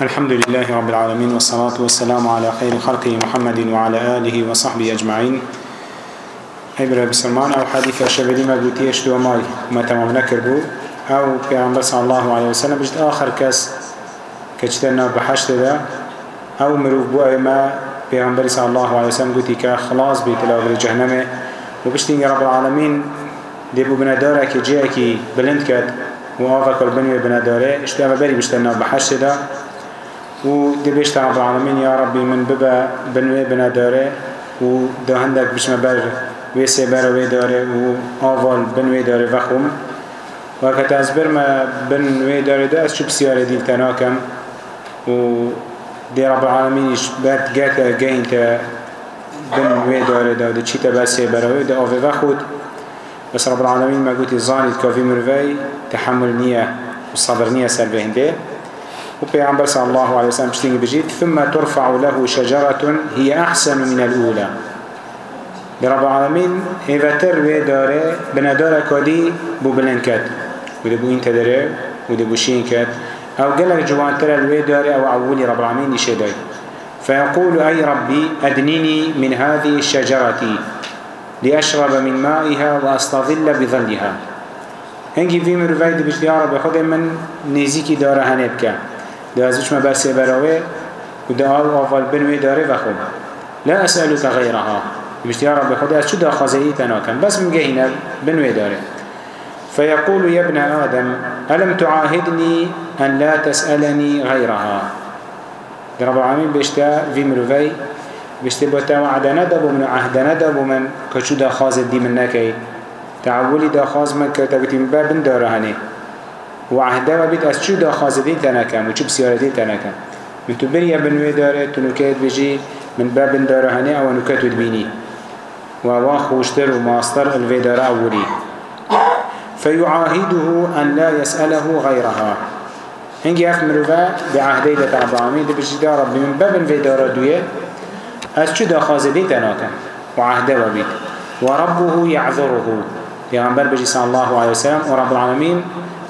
الحمد لله رب العالمين والصلاة والسلام على خير خلقه محمد وعلى آله وصحبه أجمعين عبرة بسلمان أو حديث الشبدي مبوتي أشتوى ماي ما تمام نكربو أو في عمر صلى الله عليه وسلم بجد آخر كاس كجتنا بحشت ذا أو مروف بو ما في عمر صلى الله عليه وسلم قلت كخلاص بيت الأول جهنمه وبشتين رب العالمين ديبو بنادارة كجيئة كي بلند كات وآفا كل بني بنادارة اشتوى ببري بجتنا بحشت ذا و دبشت رب العالمین یا ربی من ببا بنوی بنا داره و دا هندک بشم بر وی سی بر وی داره و آوال بنوی داره وخوم و که از برم بنوی داره دا از چو بسیار دیل تناکم و دی رب العالمینش برد گتا گهین تا بنوی داره دا دا چی تا بسی بر وی دا آوه وخود بس رب العالمين ما قلت زاني كافي مروي تحمل نية وصبر نية سلبهنده وبيعمبر صلى الله عليه وسلم بشتين بجيت ثم ترفع له شجرة هي أحسن من الأولى رب العالمين إذا تروي داري بندارة كدي ببلن كد وده بو انت داري وده بوشين كد أو قالك جوان ترى الوي داري أو عولي رب العالمين يشي داري فيقول أي ربي أدنيني من هذه الشجرة لأشرب من مائها وأستظل بظلها هنگی في مروفيد بجد يا رب خود من نزيكي داره هنبكه دازوشما باسي براوي ودعاء وافال بنوي داري بخون لا أسألك غيرها مشت يا رب خدا شو دا خزائي تناكم بس من جهنا بنوي داري فيقول يا ابن آدم ألم تعاهدني أن لا تسألني غيرها رب العالمين بيشتا في مروفي بيشتا بوتا وعدنا دبو من عهدنا دبو من كشو دا خاز دي منك تعولي دا خاز من كتبتي مبابن دارهاني وعهده بيت از چو داخوازدين تناكم و چو بسيارتين تناكم من تو بريا بنوه داره تو نوكات بجي من باب دارهانه او نوكات ودبيني و هوا خوشتر و ماستر الوه داره اولي فيعاهده أن لا يسأله غيرها هنجي أف مروفا بعهدي لتعبامي دي بجدا ربي من باب في دارة دوية أس جدا خازدي تناكا وعهده وبيت وربه يعذره في غنبال بجي صلى الله عليه وسلم ورب العالمين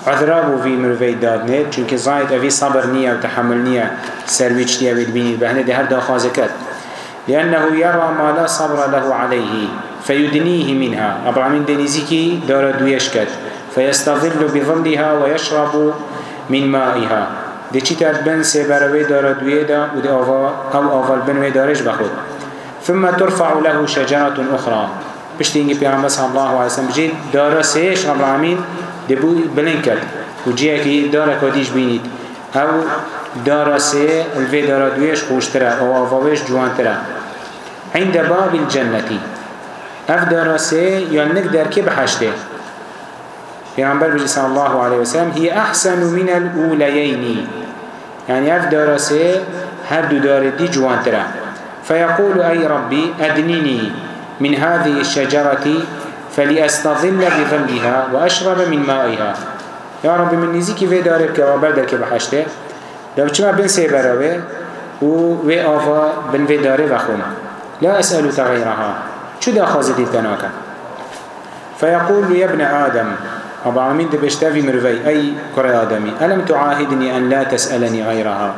عذرا بو وی مروی داد نه چونکه زاید اوی صبر نیه و تحمل نیه سرویچ نیه وید بینید بهنه ده هر داخوازه کرد لأنه يرى ما لا صبر له عليه فيدنيه منها أبراهيم دنيزيكي دار دويشكت فيستظل بظلها ويشرب من مائها دي چيتر بن سيبروي دار دويدا ودي أوفا أو أوفا البنوي دارش بخود ثم ترفع له شجرة أخرى بشتينجي بيغمبر صلى الله عليه وسلم بجيد دار سيش أبراهيم دبو بلند کرد و جیهکی دارا کاتیش بینید او دارا سه الوی دارا دویش خوشتره او آفاویش جوانتره عند باب الجنتی اف دارا سه یا نک درکی بحشته پیغمبر بجی صلی الله علیه وسلم هی احسن من الاولینی يعني اف دارسه هر دو دار دي جوانترا فيقول اي ربي ادنيني من هذه الشجرة فليستظل بذنبها وأشرب من مائها يا رب من نزيكي في دارك وبردك بحشته لو كما بن سيبروه وي آفا بن في داري وخونا لا أسألك غيرها شو دا خازتي تناكا فيقول يا ابن آدم أبا عمين دبشتافي مروي أي كرة آدمي ألم تعاهدني أن لا تسألني غيرها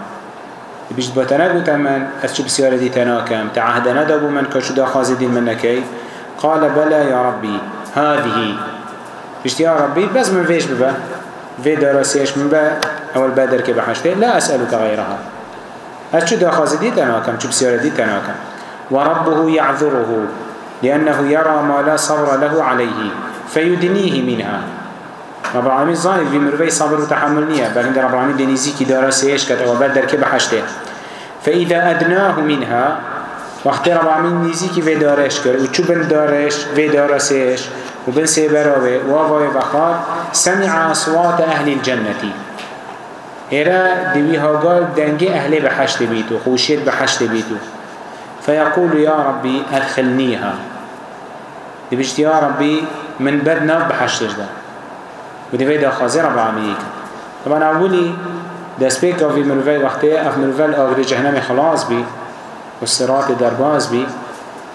بيجد بتناك وتمن أسجب سيارة دي تناكم تعهدنا دابو من كشو دا خازدين منكي قال بلى يا ربي هذه قلت يا ربي بس من فيش ببا في دراسيش من با أول بادر كي بحشته لا أسألك غيرها هاتشو داخازي دي تناكم شو بسيارة دي تناكم وربه يعذره لأنه يرى ما لا صبر له عليه فيدنيه منها رب العالمين ظاهر في مروي صبر وتحملنيه بل عند رب العالمين دينيزي كي دراسيش كتوا بادر كي بحشته فإذا أدناه منها وقتی رب العالمین نیزی که وی دارش کرد و چو بند دارش وی دارسش و بند سی براوه و آوای وقال سمع اصوات اهل الجنتی ایرا دوی هاگال دنگی اهل بحشت بیتو خوشید بحشت بیتو فيقول يا ربي أدخلنيها دبجت يا ربي من بدنا بحشتش ده وده فيدا خازي رب العالمين طبعا أولي دسبيك في مروفي وقتها أف مروفي الأغري جهنم خلاص بي والصراط درباز بي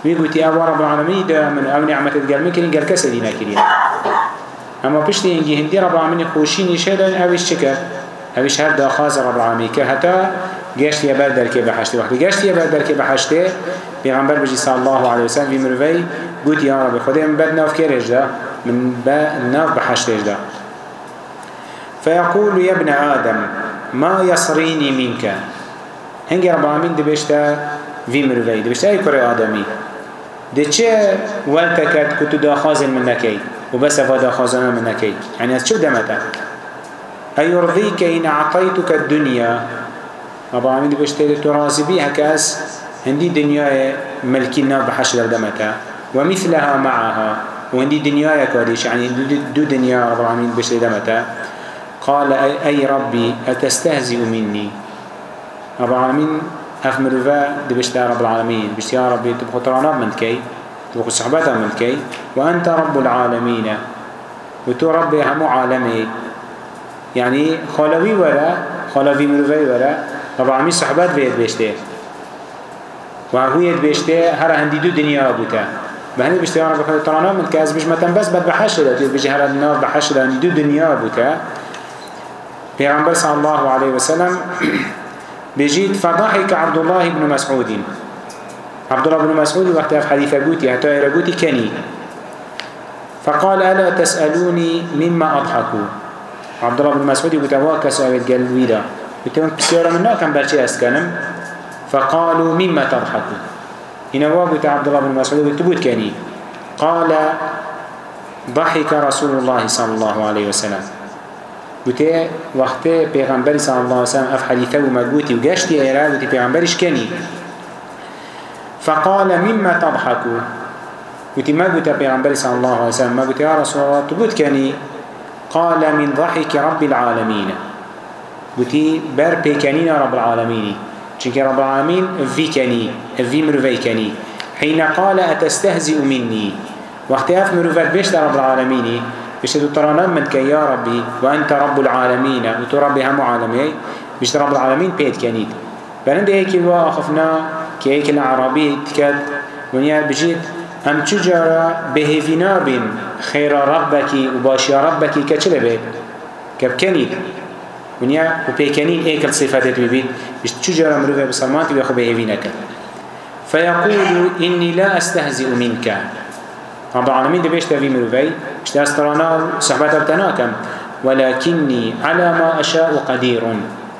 ويقولتي أبو رب العالمين دا من أو نعمة تقرمي كرين قال كسدي ناكرين أما بشتي إنجي هندي رب العالمين خوشين يشهد أبيش شكر أبيش هر داخاز رب العالمين كهتا قشت يبال دركي بحشتي وقت قشت يبال دركي بحشتي بيغمبر بجي صلى الله عليه وسلم في مروي قلت يا رب خذي من بعد ناف كيرج دا من ناف بحشتيج دا فيقول يا ابن آدم ما يصريني منك هنجي رب العالمين دبشتا في مروفي دي بشتاي كري آدمي دي چه والتكت كتو داخازن من نكي وبس افا داخازن من نكي يعني از چو دمتا ايرضيك ان عطيتك الدنيا ابا عمي دي بشتاي تو راضي بيها كاس هندي دنيا ملكي نار بحشر دمتا ومثلها معها وهندي دنيا كاديش يعني دو دنيا ابا عمي بشتاي دمتا قال أي ربي أتستهزئ مني أبو عامين هف مروفا دبشت رب العالمين بشت يا ربي تبخو ترانب من كي تبخو صحبتها من كي وأنت رب العالمين وتو ربي همو عالمي يعني خالوي ورا خالوي مروفي ورا رب العالمين صحبت بيت بشته وهو يد بشته هر هندي دو دنيا بوته بهني بشته يا رب ترانب من كي از بش متن بس بد بحشره تو بجي هر النار بحشره دو دنيا بوته پیغمبر صلى الله عليه وسلم بيجيت فضحك عبد الله بن مسعود عبد الله بن مسعود وقت في حديث قوتي حتى يرقوتي كني فقال ألا تسألوني مما أضحك عبد الله بن مسعود يقول تواك سألت قال ويدا قلت لهم بسيارة منا كم برشي أسكنم فقالوا مما تضحك هنا وقت عبد الله بن مسعود يقول تبوت كني قال ضحك رسول الله صلى الله عليه وسلم گوتێ وەختێ پێغمبەری ساڵسان ئەف حەلیتە و مەگوتی و گەشتی ئێرا گوتی پێغمبەریش کنی فقال مما تضحكوا قلت ما قلت بيغمبر صلى الله عليه وسلم ما قلت يا رسول الله تقول كني قال من ضحك رب العالمين قلت بر بيكنين رب العالمين چونك رب العالمين في كني في مروفي كني حين قال أتستهزئ مني وقت أف مروفات بيش رب العالمين بشتو ترانا من كي يا ربي وأنت رب العالمين وتو ربي هم عالمي بشت رب العالمين بيت كنيد بلند هيك الوا أخفنا كي هيك العربي تكاد ونيا بجيت هم تجارة بهفنا بين خير ربك وباشي ربك كتل بيت كبكنيد ونيا وبيكنين هيك الصفات تبيت بشت تجارة مروفة بسلمات ويخو بهفنا كتل فيقول إني لا أستهزئ منك رب العالمين ده بيش تبي مروفي شتي أسترانا صحبتها بتناكم ولكني على ما أشاء قدير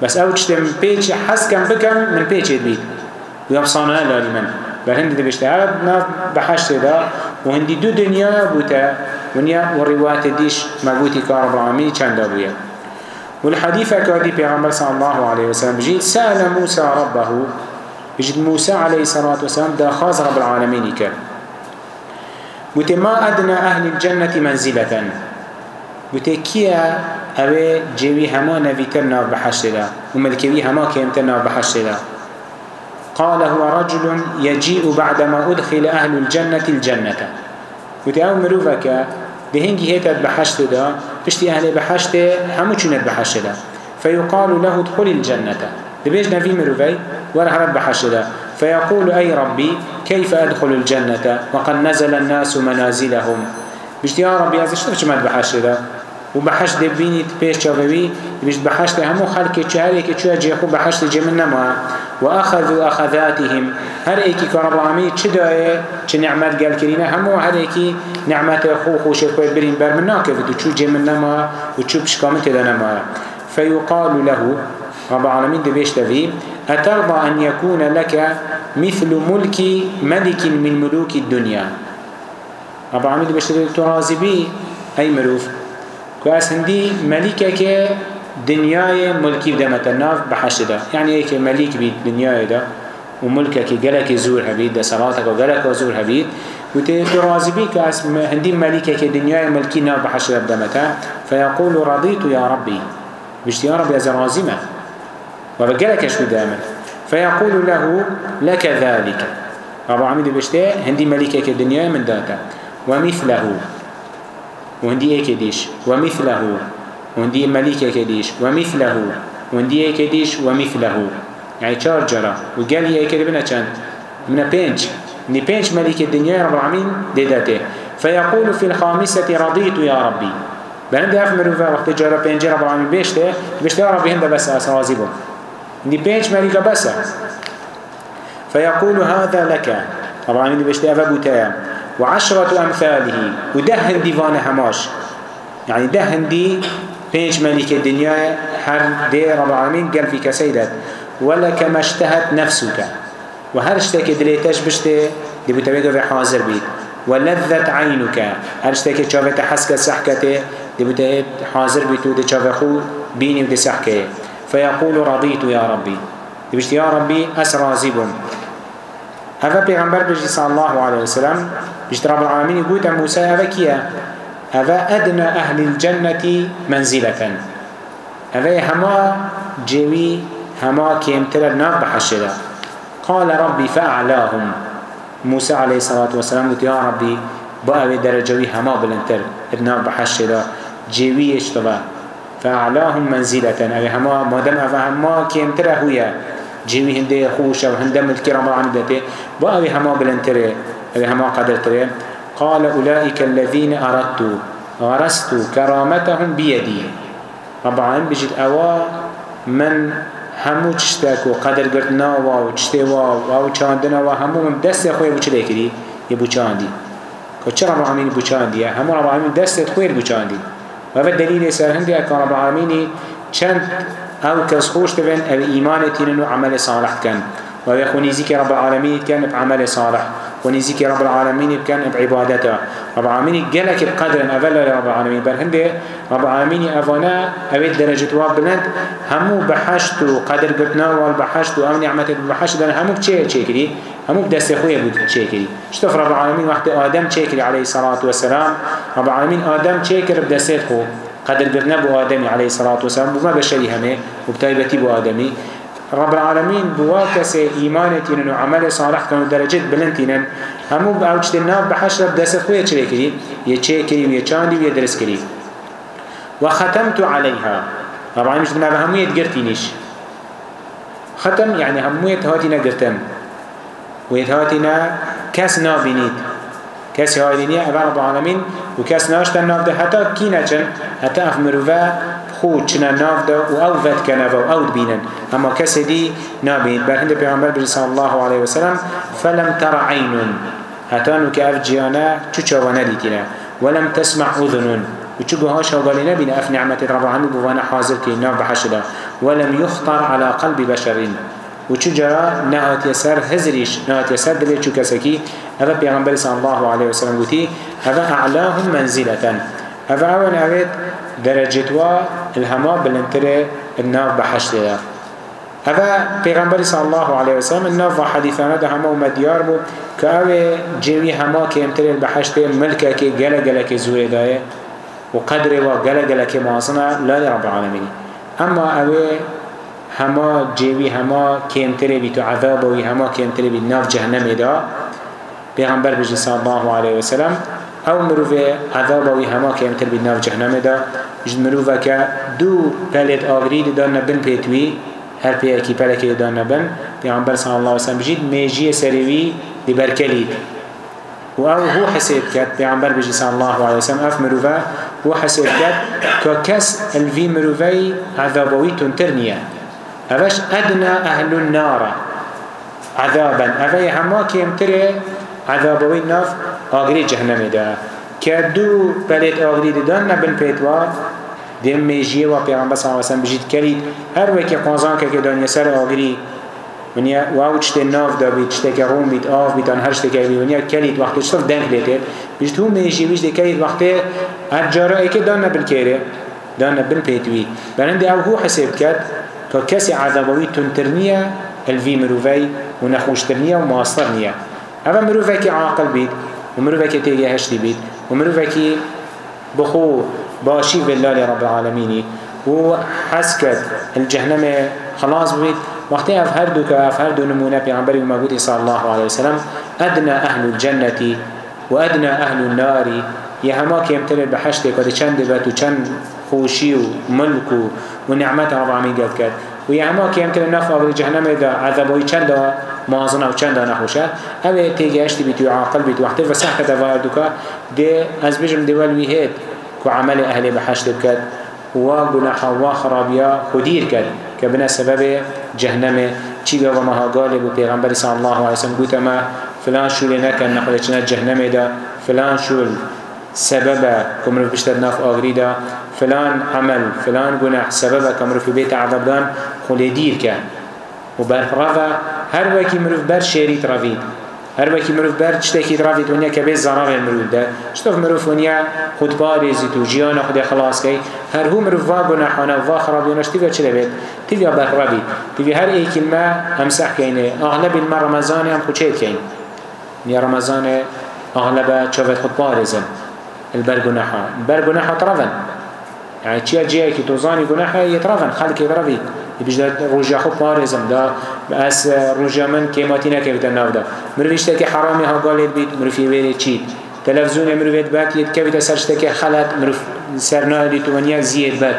بس أو تشتم بيتش حسكم بكم من بيتش بيت ويبصانا لالمن بل هندي بيشتعب ناف بحشت دا وهندي دو دنيا بوتا ونيا والروايات ديش مبوتي كاربرامي چند أبويا والحديث كادي بيغمبر صلى الله عليه وسلم جي سأل موسى ربه يجد موسى عليه الصلاة والسلام دا خاص رب العالمين كان گوتێ ما ئەدنا ئەهلی جەنەتی منزیلەتەن گوتێ کییە ئەوێ جێوی هەما نەویتر ناو بەحەشێدا و ملکەوی هەما کێمتە ناو بەحەشێدا قال هو رجل يجيء بعدما أدخل أهل الجنة الجنة وتي أو مروفك دهنجي هيتت بحشت دا بشتي أهل بحشت همو چونت بحشت دا فيقال له ادخل الجنة دبيش نفي مروفي ورهرت بحشت دا فيقول أي ربي كيف أدخل الجنة وقد نزل الناس منازلهم بجد يا ربي هذا شو تجمد بحشر ده وبحشت بيني تبيش شغبي بجد بحشت همو خلق شهري كشوا جيخو بحشت جمنا ما وأخذوا أخذاتهم هر ايكي كرب العالمين چدائه چه نعمت قال كرينا همو هر ايكي نعمت خوخ وشكوه برين برمنا كفتو چو جمنا ما وچو بشكامت دنا ما فيقال له رب العالمين دبيش تفيه أترضى أن يكون لك مثل ملك ملك من ملوك الدنيا أبا عمد بشتر ترازي بي أي مروف كواس هندي ملكك دنياي ملكي بدمت الناف بحشدة يعني ايك ملك بي دنياي ده وملكك قلك زور هبيد ده صلاتك وقلك وزور هبيد وترازي بي كواس هندي ملكك دنياي ملكي ناف بحشدة بدمتها فيقول رضيت يا ربي بشتيا ربي أزرازمه وبقلك شو دامن فيقول له لك ذلك أبو عميد بشتى هندي ملكك الدنيا من داتا ومثله وهندي ايك ديش ومثله وهندي ملكك ديش ومثله وهندي ايك ديش ومثله يعني چار جرا وقال هي ايك بنا چند من بينج من بينج ملك الدنيا رب العالمين ديداته فيقول في الخامسة رضيت يا ربي بلند هف مروفا وقت جرا بينج رب العالمين بيشته بيشته ربي هند بس أسازي بو دي بيج ملكة بس فيقول هذا لك طبعا من بيشتي أفا بوتايا وعشرة أمثاله وده هندي فانا هماش يعني ده هندي بيج ملكة الدنيا هر دي رب العالمين قال فيك سيدات ولك ما اشتهت نفسك وهر اشتكي دريتش بشتي دي بوتايا في حاضر بيت ولذت عينك هر اشتكي شافت حسك سحكته دي بوتايا حاضر بيتو دي شافخو بيني ودي سحكه فيقول رضيت يا ربي يبشت يا ربي أس راضي بم هذا بيغمبر بجي صلى الله عليه وسلم بجت رب العالمين يقول موسى هذا كيا هذا أدنى أهل الجنة منزلة هذا هما جوي هما كيمتر النار بحشرة قال ربي فأعلاهم موسى عليه الصلاة والسلام قلت يا ربي بأوي درجوي هما بلنتر النار بحشرة جويش طبعا فأعلاهم منزلة أبي هما مادم أفا هما كيم ترهويا جيمي هنده خوشة وهنده ملكي رمال عمدته وأبي هما بلنتره أبي هما قدرتره قال أولئك الذين أردت غرست كرامتهم بيدي رب العالمين بجد أوا من همو تشتاكو قدر قرتنا واو تشتوا واو تشاندنا وهمو من دست أخوي بوش ليكري يبو تشاندي كتش رب العالمين بوشاندي همو رب العالمين دست أخوي بوشاندي وفي الدليل سر هندي أكار رب العالمين چند أو كس خوش تبن أو إيمان تنن وعمل صالح كان وفي خونيزيك رب العالمين كان بعمل صالح ونزيك رب العالمين بكان بعبادته رب العالمين جلك بقدر أفلا رب العالمين بل هنده رب العالمين أفنا أبيت درجة واب بلند همو بحشت قدر قرتنا والبحشت أو نعمة بحشت دان همو بشيء شكري همو بدست خويا بود شكري شتف رب العالمين وقت آدم شكري عليه الصلاة والسلام رب العالمين آدم شكر بدست خو قدر قرتنا بو آدمي عليه الصلاة والسلام بما بشري همه وبتايبتي بو آدمي رب العالمين بوا كسي إيمانتين وعمل صالح كانوا درجات بلنتين همو بأوجت الناف بحشر بدست خوية چلكري يچيكري ويچاندي ويدرسكري وختمت عليها رب العالمين مش بنابا همو يتقرتينيش ختم يعني همو يتهاتينا قرتم ويتهاتينا كس نابينيت كس هايلينية أبا رب العالمين وكس ناشتن نابده حتى كينا چن حتى أخمروا خو چنا ناف دا و او ود کنه و او بینن اما کسی دی نابین بر هند پیغمبر بر صلی الله علیه و سلم فلم تر عین هتانو که اف جیانه چو چوانه دیتینه ولم تسمع اذنون وچو بهاش هوغالي نبي ناف نعمة الرب عمي بوانا حاضر كي ناف بحشدا ولم يخطر على قلب بشرين وچو جرا نهات يسار هزريش نهات يسار دلي چو كسكي هذا پیغمبر صلى الله عليه وسلم قوتي هذا أعلاهم منزلة هفا اول اوید درجت وا الهما بلندتره الناف بحشته یا هفا پیغمبر صلی الله علیه وسلم الناف و حدیثانه ده همه اومدیار بو که اوه جوی هما که امتره بحشته ملکه که گله گله که زوره دایه و قدره و گله گله که معاصنه لا رب العالمینی اما اوه هما جوی هما کمتره بی تو عذاب و هما کمتره بی ناف جهنم دا پیغمبر بجی صلی الله علیه وسلم او مروفه عذاب وی هما که امتر بید ناف جهنم دا جد مروفه که دو پلت آگری دان نبن پیتوی هر پی اکی پلکی دان نبن پیغمبر صلی الله علیه وسلم بجید میجی سریوی دی برکلید و او هو حسید کد پیغمبر بجی صلی الله علیه وسلم اف مروفه هو حسید کد که کس الوی مروفه عذاب وی تنتر نیه اوش ادنا اهل النار عذابا اوه هما که امتره عذابوي ناف آگری جهنمی ده که دو پلیت آگری دیدن نبن پیتوا دیم میجیه و پیغمبر صلی اللہ علیہ وسلم بجید کرید هر وکی قانزان که که دانیه سر آگری ونیا و او چته ناف دا بیت چته که روم بیت آف بیتان هر چته که بی ونیا کلید وقتی چطور دنگ لیتید بیشت هون میجی بیشت کلید وقتی هر جارا ایک دان نبن کیره دان نبن پیتوی برند او هو حسیب کرد که کسی عذابوی تنترنیه الوی مروفی و نخوشترنیه و ماسترنیه اما مروفی که عاقل بید و مروفکی تیگه هشتی بید و مروفکی بخو باشی بالله رب العالمینی و حس کرد الجهنم خلاص بید وقتی اف هر دو که اف هر دو نمونه پیغمبری و مبوتی صلی الله علیه وسلم ادنا اهل الجنتی و ادنا اهل الناری یه هما که امتر بحشتی که چند بات و چند خوشی و ملک و نعمت رب العالمین گرد کرد و یه هما که امتر نفع به جهنم دا عذابوی چند دا مازنا و چند دانه خوشه اوه تیگهشتی بیت و عاقل بیت وقتی و سحکه دوار دوکا ده از بجم دیوال ویهید که عمل اهل بحشت بکد و گناح و خرابیا خودیر کد که بنا سبب جهنم چی گوه مها گالب و پیغمبر صلی الله علیه وسلم گوته ما فلان شول نکن نخلچنه جهنم دا فلان شول سبب كمرو بشتر ناف آغريدا فلان عمل فلان جناح سبب كمرو في بيت عذابان خلدير كان وبرفرفة هر وکی مروف بر شیری ترافید هر وکی مروف بر چتکی ترافید ونیا که به زرار مروف ده شتوف مروف ونیا خود پاریزی تو جیان خود خلاص کی هر هو مروف وا گناحانه وا خرابیونش تیویا چه دوید تیویا بر روید تیویا هر ایکی ما همسح کینه اغلب ما رمضان هم خوچه کین نیا رمضان اغلب چوفت خود پاریزن البر گناحا بر گناحا ترافن يعني چیا جیه که توزانی گناحا یترافن خلق یترافید بیشتر روزیا خو پارزم دا از روزیا من کیماتی نکرده نودا مرویش تکی حرامی ها گالید بید مروفی ویری چید تلفزیون مروفیت بات ید کبیده سرش تکی خلط مروف سرناه دید و نیا زید بات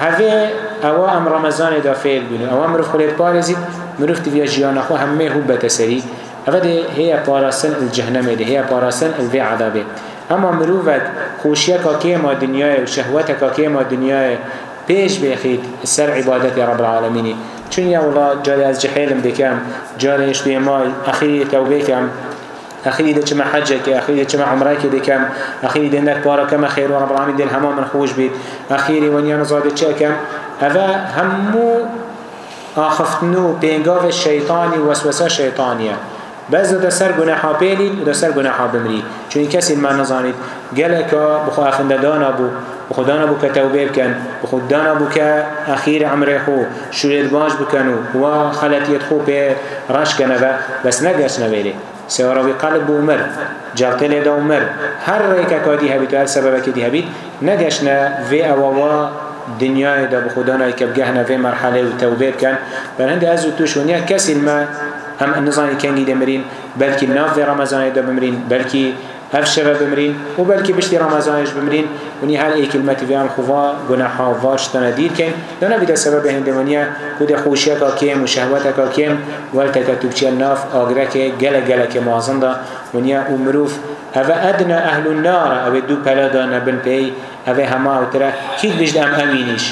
هفه او ام رمضان دا فیل بینه او ام مروف خلید پارزید مروف تیویا جیان خو همه هو بتسری اوه هي پاراسن الجهنم ده هي پاراسن الوی عذابه اما مروفت خوشیه که ما دنیای و شهوت که ما دنیای پیش بخید سر عبادت رب العالمینی چون یا الله جاری از جحیلم بکم جاریش به مال اخیری توبه کم اخیری ده چما حجه که اخیری ده چما عمره که دکم اخیری ده نک بارا کم خیر و رب العالمین دل همه من خوش بید اخیری ونیان زاده چه کم اوه همو آخفتنو پینگاو شیطانی وسوسه شیطانیه بس ده سر گناحا پیلید و ده سر گناحا بمرید چون کسی ما نزانید گلکا بخواه افنده دانا بود خدا نبو که توبه بکن خدا نبو که اخیر عمره خو شورید باش بکن و خلطیت خو پی رش کنه و بس نگرش نویره سیاراوی قلب و مر جلتل دا و مر هر ریکه که دی هبید و هر سببه که دی هبید نگرش نه وی اواوا دنیای دا بخدا نای که بگهنه وی مرحله و توبه بکن برهنده از و توش ونیا کسی ما هم نزانی کنگی دمرین بلکی ناف رمضان دا بمرین بلکی هف شبه بمرين وبلكي بشتي رمضانش بمرين ونهال اي كلمتي فيان خوا گناحا واش تنادير كين دانا بدا سبب هندوانيا كود خوشيكا كيم وشهواتكا كيم والتكا تبشي الناف آگرك گلق گلق معظم دا ونيا امروف هفا ادنا اهل النار او دو پلا دانا بن پي هفا هما اوترا كيك بجد ام امينيش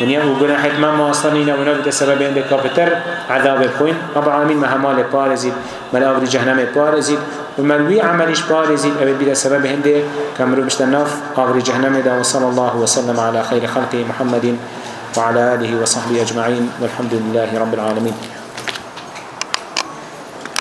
ونيا او گناحت ما مواصلين ونا بدا سبب هندوانيا كابتر عذاب بخوين رب العالمين ما هما لبارزيد ملاغ جهنم بارزيد ومروي عملش بارزين أبي بلا سبب هنده كمرو بشتناف آغر جهنم دا وصلى الله وسلم على خير خلقه محمد وعلى آله وصحبه أجمعين والحمد لله رب العالمين